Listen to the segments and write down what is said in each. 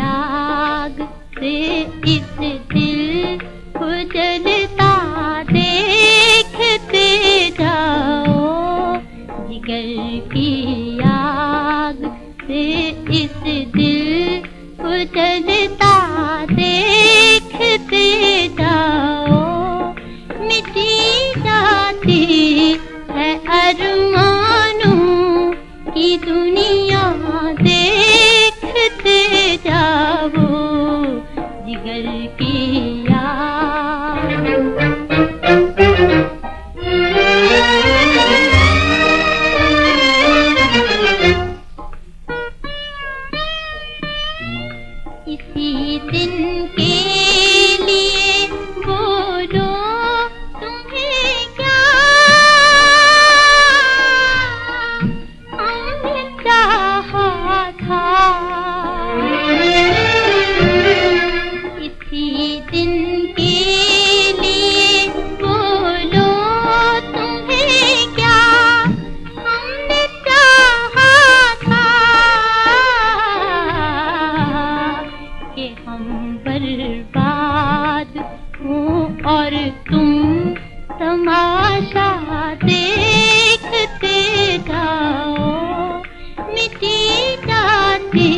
आग से इस दिल को जलता करता देखते जाओ। मिटी जाती है अरमानों की दुनिया देखते जाओ। जिगर की यार इसी दिन के और तुम तमाशा देखते जाओ। मिटी जाती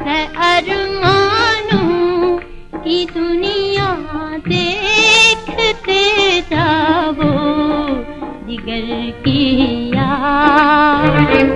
है अरमानों की दुनिया देखते जाओ। जिगर की याद।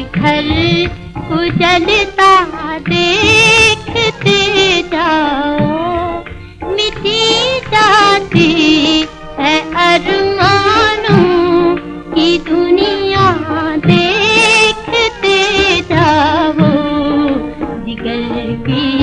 घर उजलता देखते जाओ। मिटी जाती है अरमानों की दुनिया देखते जाओ। जिगल की